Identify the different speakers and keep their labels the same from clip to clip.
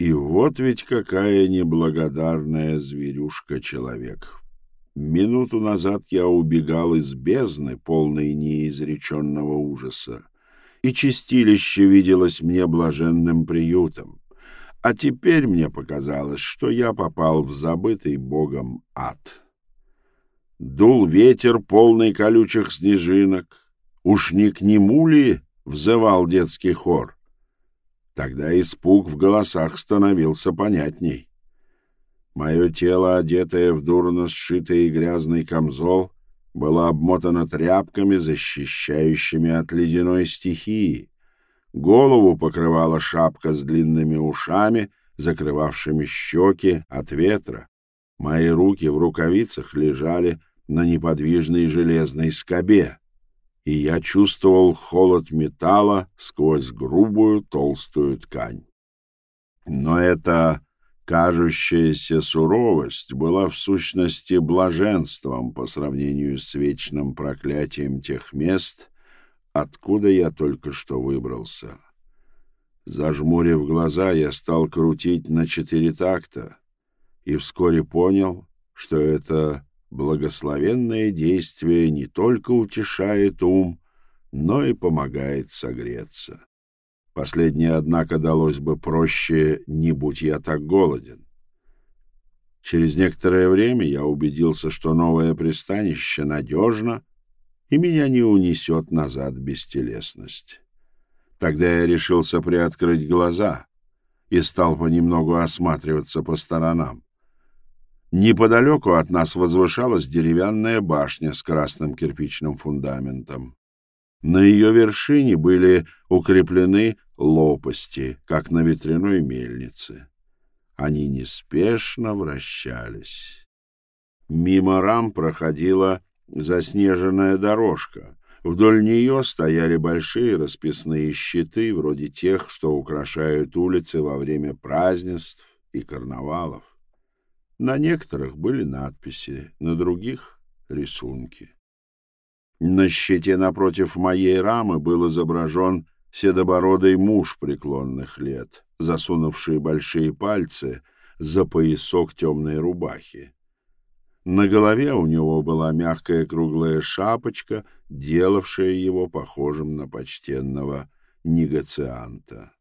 Speaker 1: И вот ведь какая неблагодарная зверюшка человек. Минуту назад я убегал из бездны, полной неизреченного ужаса, и чистилище виделось мне блаженным приютом. А теперь мне показалось, что я попал в забытый Богом ад. Дул ветер, полный колючих снежинок. Уж не к нему ли взывал детский хор? Тогда испуг в голосах становился понятней. Мое тело, одетое в дурно сшитый и грязный камзол, было обмотано тряпками, защищающими от ледяной стихии. Голову покрывала шапка с длинными ушами, закрывавшими щеки от ветра. Мои руки в рукавицах лежали на неподвижной железной скобе и я чувствовал холод металла сквозь грубую толстую ткань. Но эта кажущаяся суровость была в сущности блаженством по сравнению с вечным проклятием тех мест, откуда я только что выбрался. Зажмурив глаза, я стал крутить на четыре такта и вскоре понял, что это благословенное действие не только утешает ум, но и помогает согреться. Последнее, однако, далось бы проще, не будь я так голоден. Через некоторое время я убедился, что новое пристанище надежно, и меня не унесет назад бестелесность. Тогда я решился приоткрыть глаза и стал понемногу осматриваться по сторонам. Неподалеку от нас возвышалась деревянная башня с красным кирпичным фундаментом. На ее вершине были укреплены лопасти, как на ветряной мельнице. Они неспешно вращались. Мимо рам проходила заснеженная дорожка. Вдоль нее стояли большие расписные щиты, вроде тех, что украшают улицы во время празднеств и карнавалов. На некоторых были надписи, на других — рисунки. На щите напротив моей рамы был изображен седобородый муж преклонных лет, засунувший большие пальцы за поясок темной рубахи. На голове у него была мягкая круглая шапочка, делавшая его похожим на почтенного негацианта.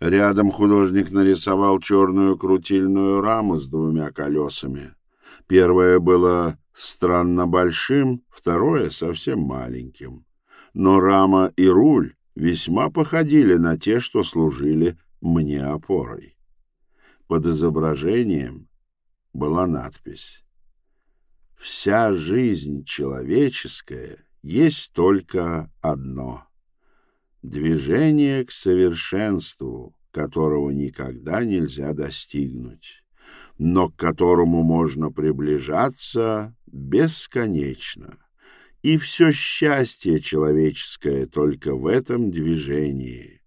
Speaker 1: Рядом художник нарисовал черную крутильную раму с двумя колесами. Первое было странно большим, второе — совсем маленьким. Но рама и руль весьма походили на те, что служили мне опорой. Под изображением была надпись «Вся жизнь человеческая есть только одно — движение к совершенству, которого никогда нельзя достигнуть, но к которому можно приближаться бесконечно. И все счастье человеческое только в этом движении,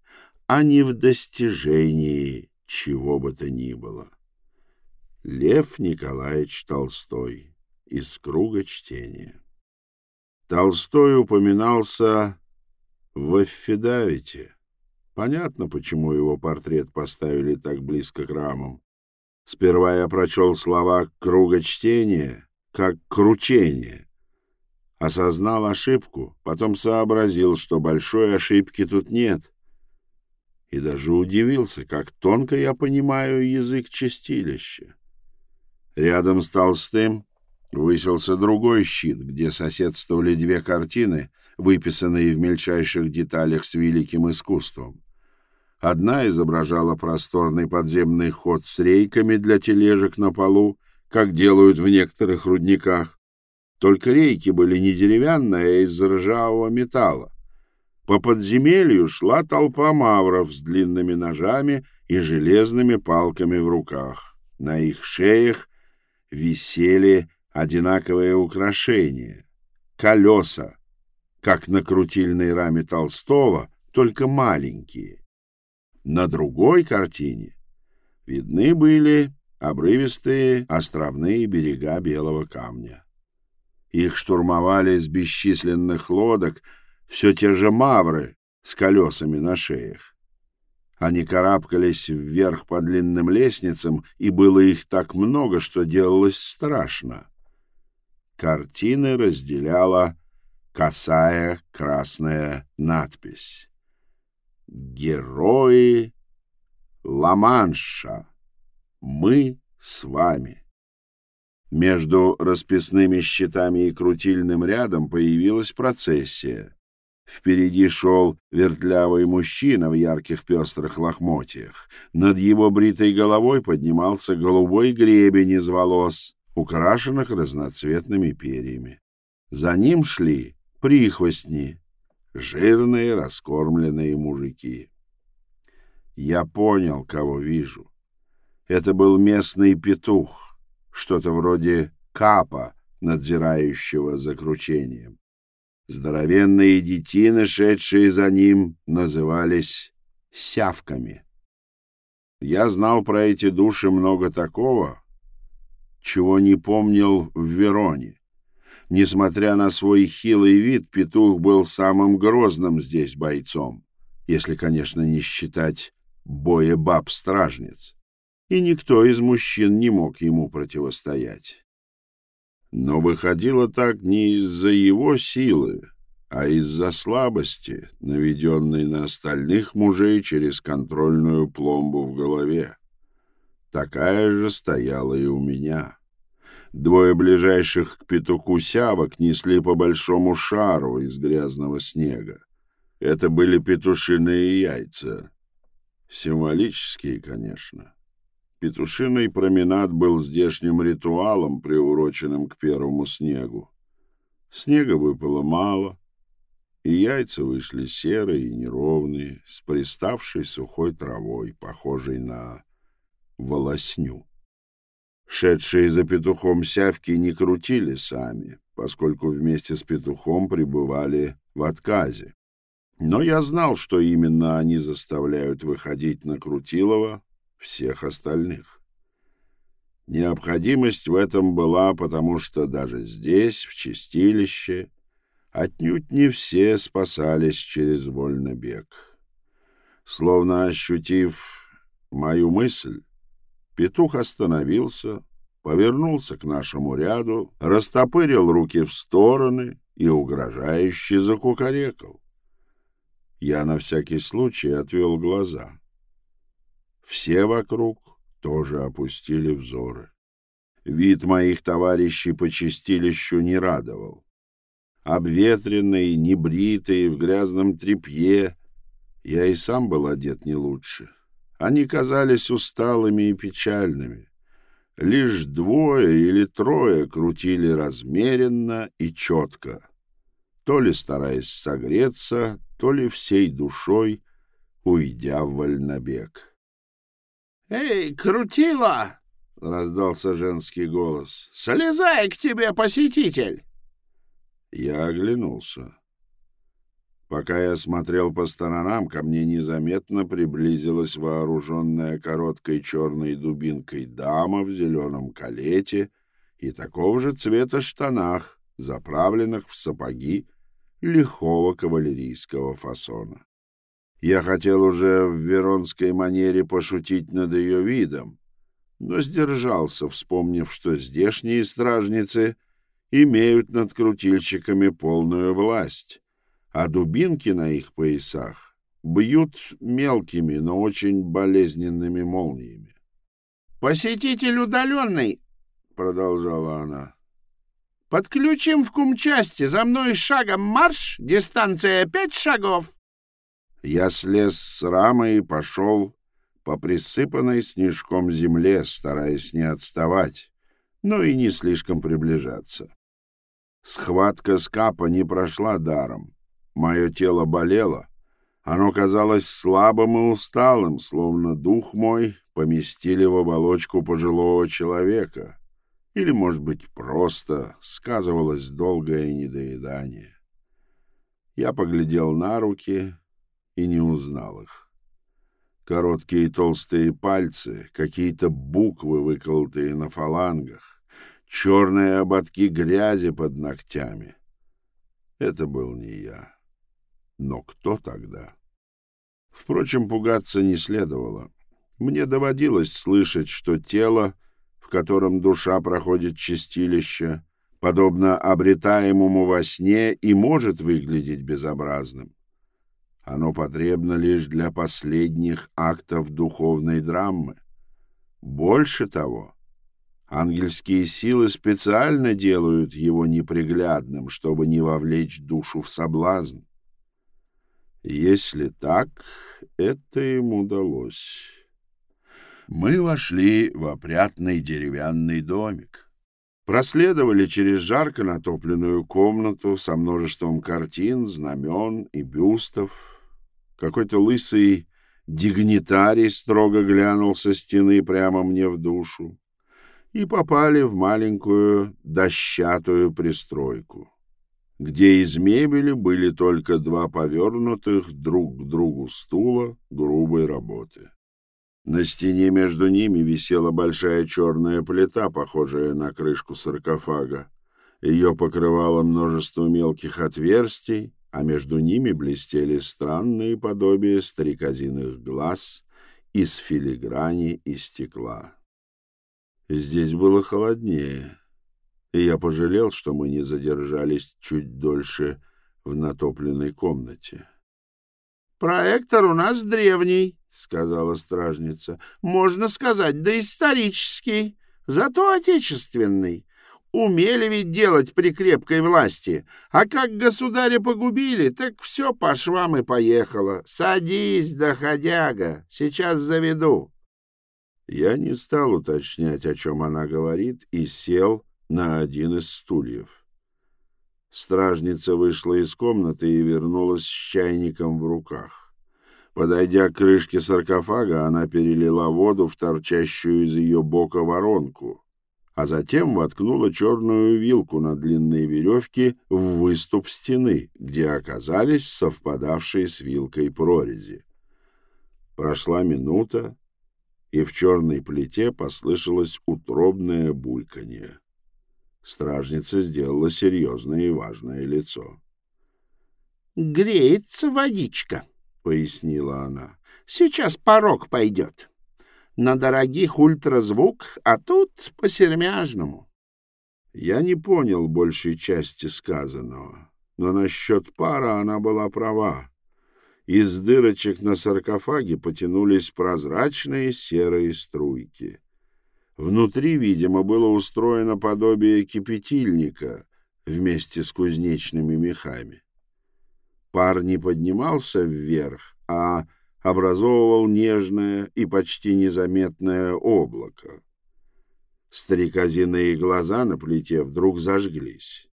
Speaker 1: а не в достижении чего бы то ни было. Лев Николаевич Толстой из круга чтения. Толстой упоминался в Аффидавите. Понятно, почему его портрет поставили так близко к рамам. Сперва я прочел слова «круга чтения» как «кручение». Осознал ошибку, потом сообразил, что большой ошибки тут нет. И даже удивился, как тонко я понимаю язык чистилища. Рядом с Толстым высился другой щит, где соседствовали две картины — выписанные в мельчайших деталях с великим искусством. Одна изображала просторный подземный ход с рейками для тележек на полу, как делают в некоторых рудниках. Только рейки были не деревянные, а из ржавого металла. По подземелью шла толпа мавров с длинными ножами и железными палками в руках. На их шеях висели одинаковые украшения — колеса, как на крутильной раме Толстого, только маленькие. На другой картине видны были обрывистые островные берега белого камня. Их штурмовали с бесчисленных лодок все те же мавры с колесами на шеях. Они карабкались вверх по длинным лестницам, и было их так много, что делалось страшно. Картины разделяла косая красная надпись. «Герои Ла-Манша! Мы с вами!» Между расписными щитами и крутильным рядом появилась процессия. Впереди шел вертлявый мужчина в ярких пестрых лохмотьях. Над его бритой головой поднимался голубой гребень из волос, украшенных разноцветными перьями. За ним шли прихвостни, жирные раскормленные мужики. Я понял, кого вижу. Это был местный петух, что-то вроде капа, надзирающего за кручением. Здоровенные детины, шедшие за ним, назывались сявками. Я знал про эти души много такого, чего не помнил в Вероне. Несмотря на свой хилый вид, петух был самым грозным здесь бойцом, если, конечно, не считать боя баб-стражниц, и никто из мужчин не мог ему противостоять. Но выходило так не из-за его силы, а из-за слабости, наведенной на остальных мужей через контрольную пломбу в голове. Такая же стояла и у меня. Двое ближайших к петуху сявок несли по большому шару из грязного снега. Это были петушиные яйца. Символические, конечно. Петушиный променад был здешним ритуалом, приуроченным к первому снегу. Снега выпало мало, и яйца вышли серые и неровные, с приставшей сухой травой, похожей на волосню. Шедшие за петухом сявки не крутили сами, поскольку вместе с петухом пребывали в отказе. Но я знал, что именно они заставляют выходить на Крутилова всех остальных. Необходимость в этом была, потому что даже здесь, в чистилище, отнюдь не все спасались через вольный бег. Словно ощутив мою мысль, петух остановился, повернулся к нашему ряду, растопырил руки в стороны и угрожающе закукарекал. Я на всякий случай отвел глаза. Все вокруг тоже опустили взоры. Вид моих товарищей по чистилищу не радовал. Обветренные, небритые, в грязном тряпье, я и сам был одет не лучше. Они казались усталыми и печальными. Лишь двое или трое крутили размеренно и четко, то ли стараясь согреться, то ли всей душой уйдя в вольнобег.
Speaker 2: «Эй, крутила!» — раздался женский голос. «Слезай к тебе, посетитель!»
Speaker 1: Я оглянулся. Пока я смотрел по сторонам, ко мне незаметно приблизилась вооруженная короткой черной дубинкой дама в зеленом калете и такого же цвета штанах, заправленных в сапоги лихого кавалерийского фасона. Я хотел уже в веронской манере пошутить над ее видом, но сдержался, вспомнив, что здешние стражницы имеют над крутильщиками полную власть, а дубинки на их поясах бьют мелкими, но очень болезненными молниями.
Speaker 2: «Посетитель удаленный», — продолжала она, — «подключим в кумчасти, за мной шагом марш, дистанция пять шагов».
Speaker 1: Я слез с рамы и пошел по присыпанной снежком земле, стараясь не отставать, но и не слишком приближаться. Схватка с капа не прошла даром. Мое тело болело. Оно казалось слабым и усталым, словно дух мой поместили в оболочку пожилого человека. Или, может быть, просто сказывалось долгое недоедание. Я поглядел на руки и не узнал их. Короткие толстые пальцы, какие-то буквы, выколотые на фалангах, черные ободки грязи под ногтями. Это был не я. Но кто тогда? Впрочем, пугаться не следовало. Мне доводилось слышать, что тело, в котором душа проходит чистилище, подобно обретаемому во сне, и может выглядеть безобразным. Оно потребно лишь для последних актов духовной драмы. Больше того, ангельские силы специально делают его неприглядным, чтобы не вовлечь душу в соблазн. Если так, это им удалось. Мы вошли в опрятный деревянный домик. Проследовали через жарко натопленную комнату со множеством картин, знамен и бюстов. Какой-то лысый дигнитарий строго глянул со стены прямо мне в душу и попали в маленькую дощатую пристройку где из мебели были только два повернутых друг к другу стула грубой работы. На стене между ними висела большая черная плита, похожая на крышку саркофага. Ее покрывало множество мелких отверстий, а между ними блестели странные подобия стрекозиных глаз из филиграни и стекла. Здесь было холоднее и я пожалел, что мы не задержались чуть дольше в натопленной комнате.
Speaker 2: «Проектор у нас древний», — сказала стражница. «Можно сказать, доисторический, зато отечественный. Умели ведь делать при крепкой власти, а как государя погубили, так все по швам и поехало. Садись, доходяга, сейчас заведу».
Speaker 1: Я не стал уточнять, о чем она говорит, и сел, на один из стульев. Стражница вышла из комнаты и вернулась с чайником в руках. Подойдя к крышке саркофага, она перелила воду в торчащую из ее бока воронку, а затем воткнула черную вилку на длинной веревке в выступ стены, где оказались совпадавшие с вилкой прорези. Прошла минута, и в черной плите послышалось утробное бульканье. Стражница сделала серьезное и важное лицо.
Speaker 2: «Греется водичка», — пояснила она. «Сейчас порог пойдет. На дорогих ультразвук, а тут по-сермяжному».
Speaker 1: Я не понял большей части сказанного, но насчет пара она была права. Из дырочек на саркофаге потянулись прозрачные серые струйки. Внутри, видимо, было устроено подобие кипятильника вместе с кузнечными мехами. Пар не поднимался вверх, а образовывал нежное и почти незаметное облако. Стрекозиные глаза на плите вдруг зажглись.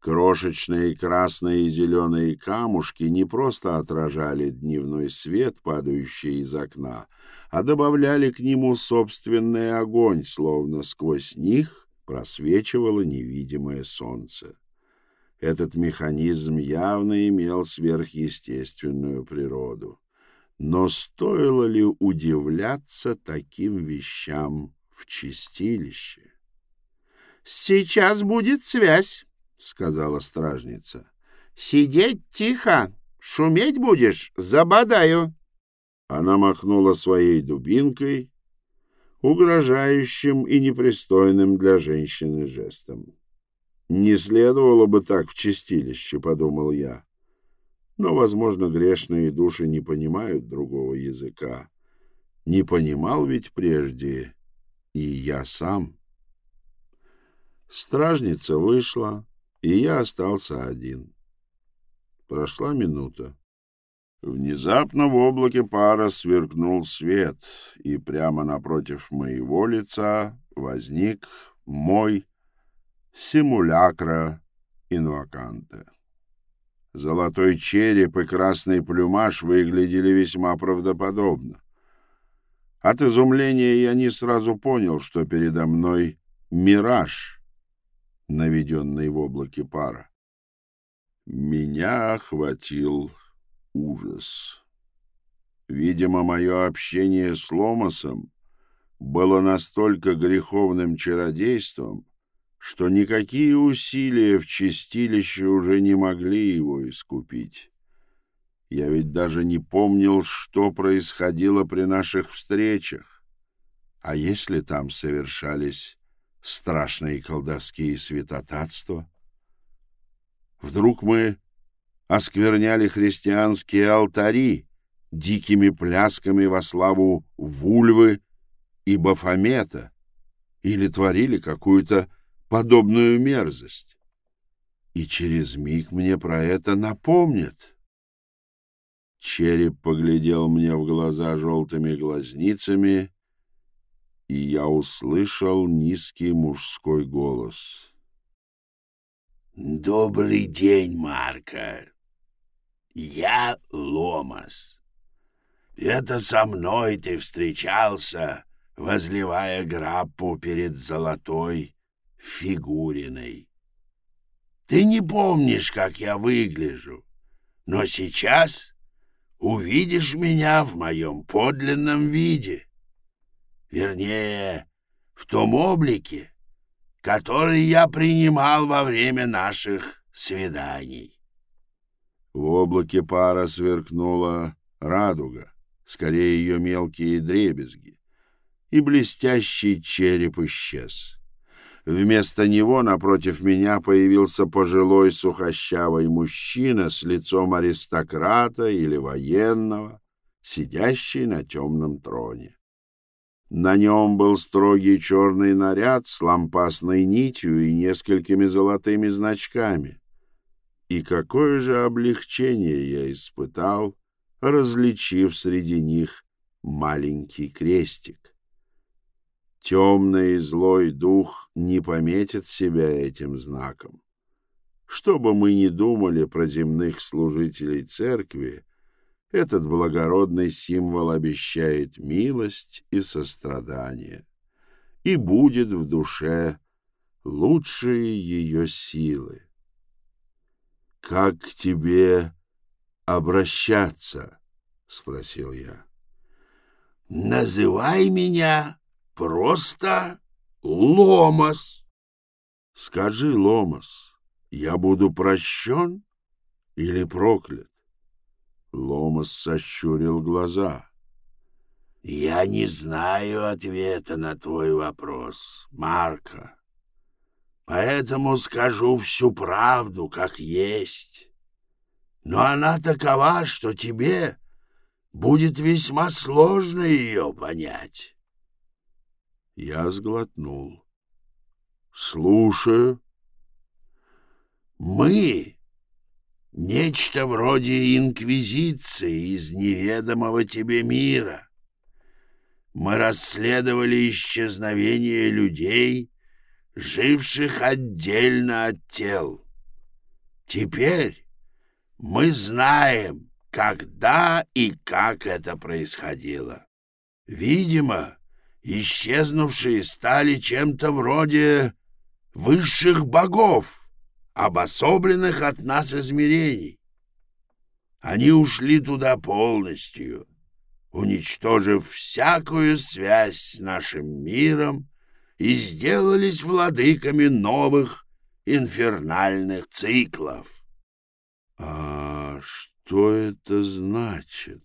Speaker 1: Крошечные красные и зеленые камушки не просто отражали дневной свет, падающий из окна, а добавляли к нему собственный огонь, словно сквозь них просвечивало невидимое солнце. Этот механизм явно имел сверхъестественную природу. Но стоило ли удивляться таким вещам в чистилище?
Speaker 2: «Сейчас будет связь», — сказала стражница. «Сидеть тихо, шуметь будешь, забодаю».
Speaker 1: Она махнула своей дубинкой, угрожающим и непристойным для женщины жестом. «Не следовало бы так в чистилище», — подумал я. Но, возможно, грешные души не понимают другого языка. Не понимал ведь прежде и я сам. Стражница вышла, и я остался один. Прошла минута. Внезапно в облаке пара сверкнул свет, и прямо напротив моего лица возник мой симулякра инваканте. Золотой череп и красный плюмаж выглядели весьма правдоподобно. От изумления я не сразу понял, что передо мной мираж, наведенный в облаке пара. Меня охватил ужас. Видимо, мое общение с Ломасом было настолько греховным чародейством, что никакие усилия в чистилище уже не могли его искупить. Я ведь даже не помнил, что происходило при наших встречах. А если там совершались страшные колдовские святотатства? Вдруг мы оскверняли христианские алтари дикими плясками во славу Вульвы и Бафомета или творили какую-то подобную мерзость. И через миг мне про это напомнят. Череп поглядел мне в глаза желтыми глазницами, и я услышал низкий мужской голос.
Speaker 2: «Добрый день, Марка. Я Ломас. Это со мной ты встречался, возливая граппу перед золотой фигуриной. Ты не помнишь, как я выгляжу, но сейчас увидишь меня в моем подлинном виде. Вернее, в том облике, который я принимал во время наших свиданий.
Speaker 1: В облаке пара сверкнула радуга, скорее ее мелкие дребезги, и блестящий череп исчез. Вместо него напротив меня появился пожилой сухощавый мужчина с лицом аристократа или военного, сидящий на темном троне. На нем был строгий черный наряд с лампасной нитью и несколькими золотыми значками. И какое же облегчение я испытал, различив среди них маленький крестик. Темный и злой дух не пометит себя этим знаком. Что бы мы ни думали про земных служителей церкви, этот благородный символ обещает милость и сострадание, и будет в душе лучшие ее силы. «Как к тебе обращаться?» — спросил я.
Speaker 2: «Называй меня Просто Ломас.
Speaker 1: Скажи, Ломас, я буду прощен или проклят? Ломас сощурил глаза.
Speaker 2: Я не знаю ответа на твой вопрос, Марка. Поэтому скажу всю правду, как есть. Но она такова, что тебе будет весьма сложно ее понять.
Speaker 1: Я сглотнул. «Слушаю».
Speaker 2: «Мы — нечто вроде инквизиции из неведомого тебе мира. Мы расследовали исчезновение людей, живших отдельно от тел. Теперь мы знаем, когда и как это происходило. Видимо, исчезнувшие стали чем-то вроде высших богов, обособленных от нас измерений. Они ушли туда полностью, уничтожив всякую связь с нашим миром и сделались владыками новых инфернальных циклов.
Speaker 1: А что это значит?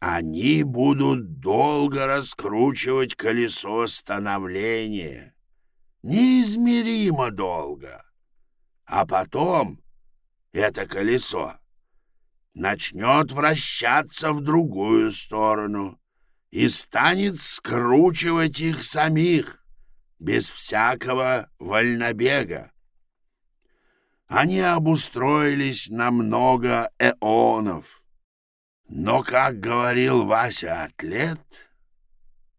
Speaker 2: Они будут долго раскручивать колесо становления. Неизмеримо долго. А потом это колесо начнет вращаться в другую сторону и станет скручивать их самих без всякого вольнобега. Они обустроились на много эонов — но, как говорил Вася-атлет,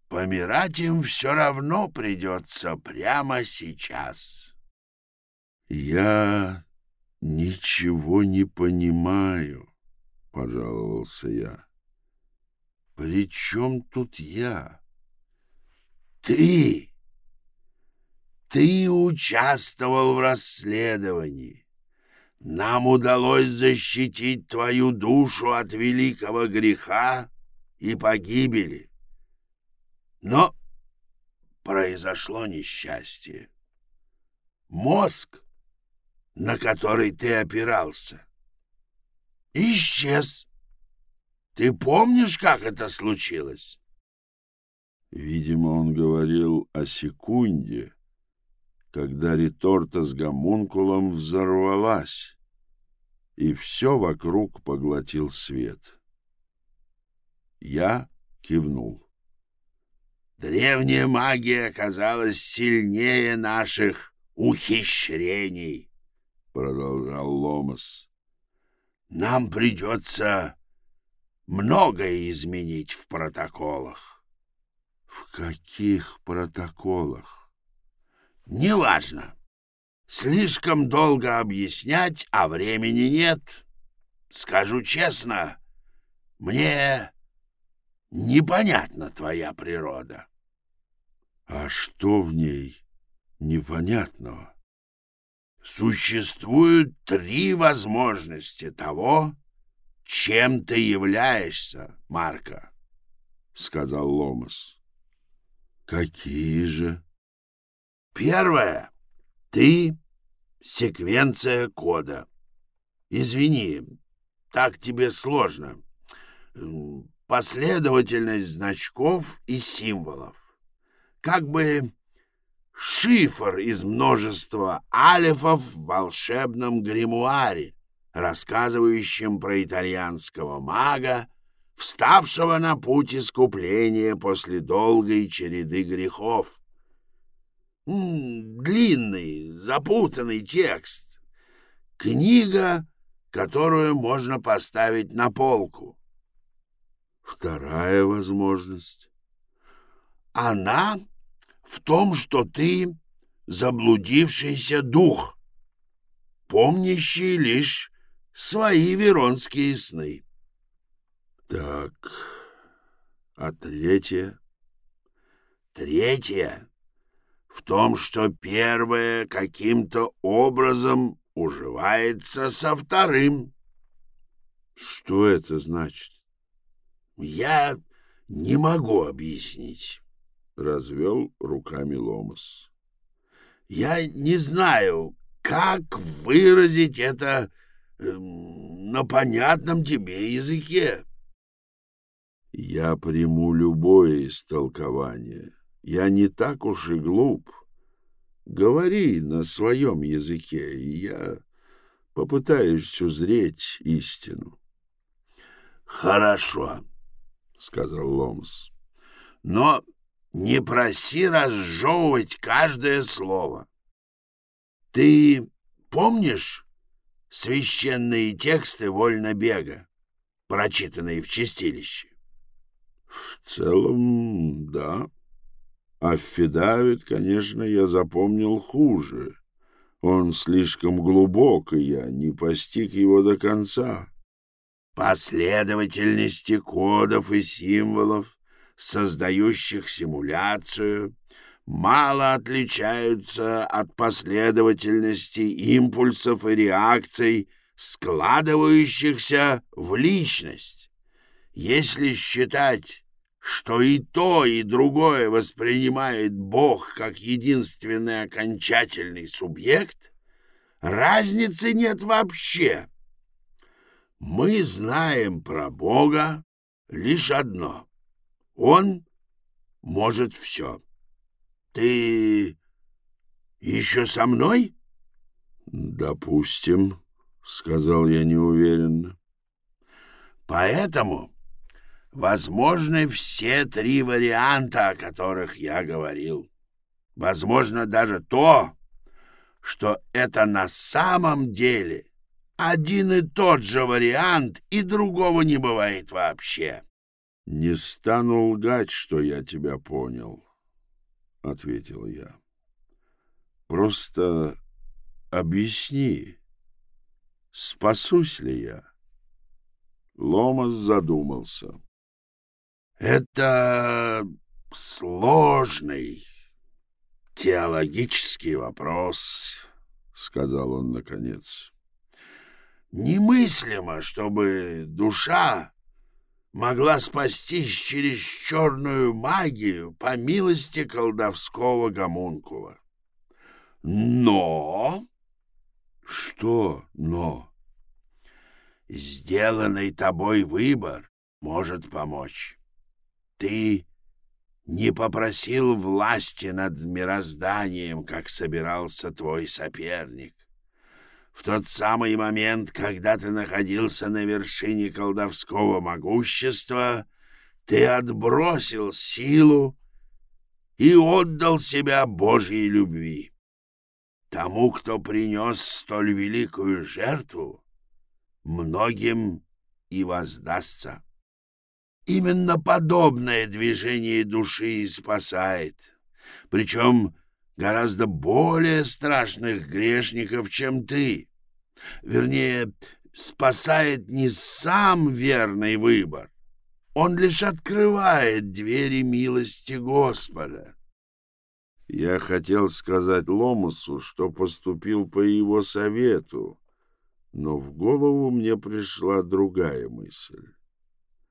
Speaker 2: помирать им все равно придется прямо сейчас.
Speaker 1: «Я ничего не понимаю», — пожаловался я. «При чем тут я?»
Speaker 2: «Ты! Ты участвовал в расследовании. Нам удалось защитить твою душу от великого греха и погибели. Но произошло несчастье. Мозг, на который ты опирался, исчез. Ты помнишь, как это случилось?
Speaker 1: Видимо, он говорил о секунде, когда реторта с гомункулом взорвалась, и все вокруг поглотил свет. Я кивнул.
Speaker 2: Древняя магия оказалась сильнее наших ухищрений, — продолжал Ломас. Нам придется многое изменить в протоколах.
Speaker 1: — В каких протоколах?
Speaker 2: — Неважно. Слишком долго объяснять, а времени нет. Скажу честно, мне непонятна твоя природа.
Speaker 1: А что в ней непонятного?
Speaker 2: Существуют три возможности того, чем ты являешься, Марко, — сказал Ломас.
Speaker 1: Какие же?
Speaker 2: Первое. Ты — секвенция кода. Извини, так тебе сложно последовательность значков и символов. Как бы шифр из множества алифов в волшебном гримуаре, рассказывающем про итальянского мага, вставшего на путь искупления после долгой череды грехов. Длинный, запутанный текст. Книга, которую можно поставить на полку.
Speaker 1: Вторая возможность.
Speaker 2: Она в том, что ты заблудившийся дух, помнящий лишь свои веронские сны.
Speaker 1: Так, а третье?
Speaker 2: Третье в том, что первое каким-то образом уживается со вторым.
Speaker 1: Что это значит?
Speaker 2: Я не могу объяснить, —
Speaker 1: развел руками Ломас.
Speaker 2: Я не знаю, как выразить это э, на понятном тебе языке.
Speaker 1: Я приму любое истолкование. Я не так уж и глуп. Говори на своем языке, и я попытаюсь узреть истину.
Speaker 2: Хорошо. — сказал Ломс. — Но не проси разжевывать каждое слово. Ты помнишь священные тексты вольнобега, прочитанные в чистилище?
Speaker 1: — В целом, да. А Федавит, конечно, я запомнил хуже. Он слишком глубок, и я не постиг его до конца
Speaker 2: последовательности кодов и символов, создающих симуляцию, мало отличаются от последовательности импульсов и реакций, складывающихся в личность. Если считать, что и то, и другое воспринимает Бог как единственный окончательный субъект, разницы нет вообще. Мы знаем про Бога лишь одно. Он может все. Ты еще со мной?
Speaker 1: Допустим, сказал я неуверенно.
Speaker 2: Поэтому возможны все три варианта, о которых я говорил. Возможно даже то, что это на самом деле один и тот же вариант, и другого не бывает вообще.
Speaker 1: — Не стану лгать, что я тебя понял, — ответил я. — Просто объясни, спасусь ли я? Ломас задумался.
Speaker 2: — Это сложный теологический вопрос, — сказал он наконец. — Немыслимо, чтобы душа могла спастись через черную магию по милости колдовского гомункула. Но...
Speaker 1: Что «но»?
Speaker 2: сделанный тобой выбор может помочь. Ты не попросил власти над мирозданием, как собирался твой соперник. В тот самый момент, когда ты находился на вершине колдовского могущества, ты отбросил силу и отдал себя Божьей любви. Тому, кто принес столь великую жертву, многим и воздастся. Именно подобное движение души и спасает, причем гораздо более страшных грешников, чем ты. Вернее, спасает не сам верный выбор, он лишь открывает двери милости Господа.
Speaker 1: Я хотел сказать Ломусу, что поступил по его совету, но в голову мне пришла другая мысль.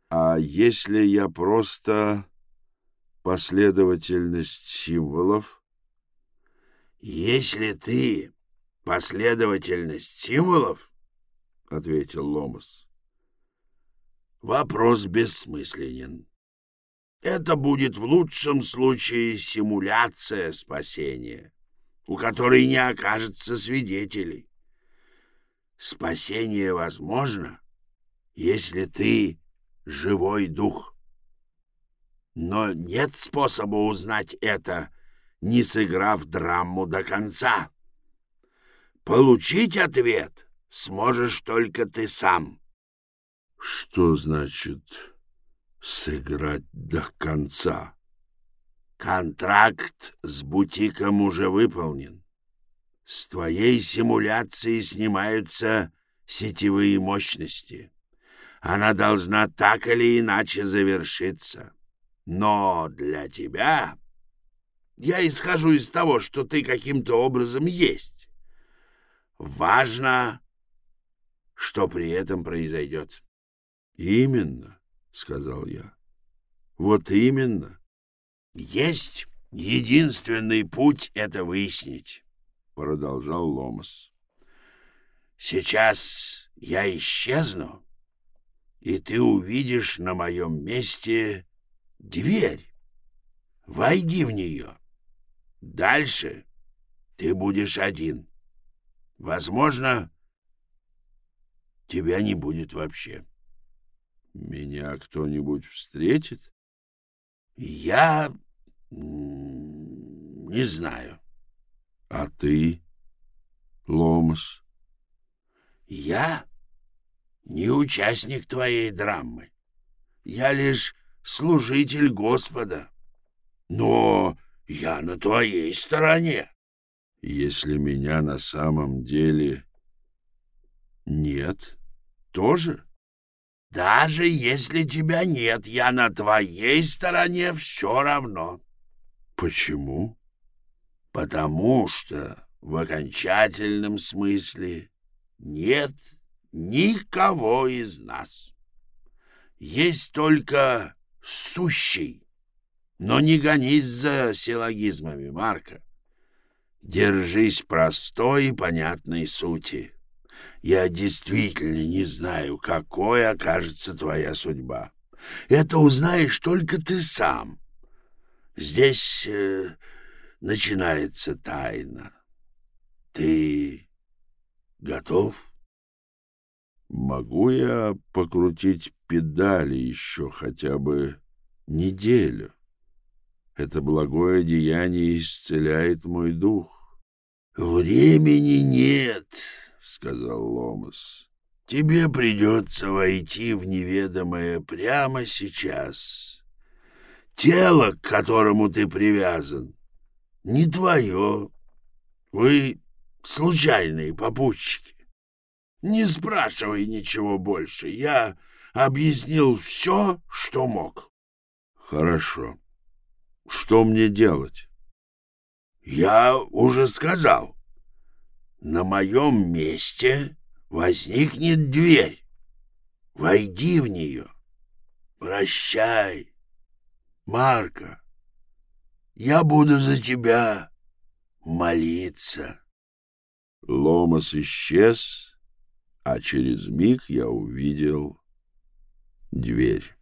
Speaker 1: А если я просто последовательность символов?
Speaker 2: Если ты последовательность символов, — ответил Ломас, — вопрос бессмысленен. Это будет в лучшем случае симуляция спасения, у которой не окажется свидетелей. Спасение возможно, если ты живой дух. Но нет способа узнать это, не сыграв драму до конца. Получить ответ сможешь только ты сам.
Speaker 1: — Что значит сыграть до конца.
Speaker 2: Контракт с бутиком уже выполнен. С твоей симуляции снимаются сетевые мощности. Она должна так или иначе завершиться. Но для тебя... Я исхожу из того, что ты каким-то образом есть. Важно, что при этом произойдет.
Speaker 1: Именно сказал я. Вот именно.
Speaker 2: Есть единственный путь это выяснить, продолжал Ломас. Сейчас я исчезну, и ты увидишь на моем месте дверь. Войди в нее. Дальше ты будешь один. Возможно, тебя не будет вообще.
Speaker 1: Меня кто-нибудь встретит?
Speaker 2: Я не знаю.
Speaker 1: А ты, Ломас?
Speaker 2: Я не участник твоей драмы. Я лишь служитель Господа. Но я на твоей стороне.
Speaker 1: Если меня на самом деле нет, тоже?
Speaker 2: Даже если тебя нет, я на твоей стороне все равно.
Speaker 1: Почему?
Speaker 2: Потому что в окончательном смысле нет никого из нас. Есть только сущий. Но не гонись за силлогизмами, Марка. Держись простой и понятной сути. Я действительно не знаю, какой окажется твоя судьба. Это узнаешь только ты сам. Здесь э, начинается тайна. Ты готов?
Speaker 1: Могу я покрутить педали еще хотя бы неделю? Это благое деяние исцеляет мой дух.
Speaker 2: Времени нет, сказал Ломас. Тебе придется войти в неведомое прямо сейчас. Тело, к которому ты привязан, не твое. Вы случайные попутчики. Не спрашивай ничего больше. Я объяснил все, что мог.
Speaker 1: Хорошо. Что мне делать?
Speaker 2: Я уже сказал на моем месте возникнет дверь. Войди в нее. Прощай, Марка. Я буду за тебя молиться.
Speaker 1: Ломас исчез, а через миг я увидел дверь.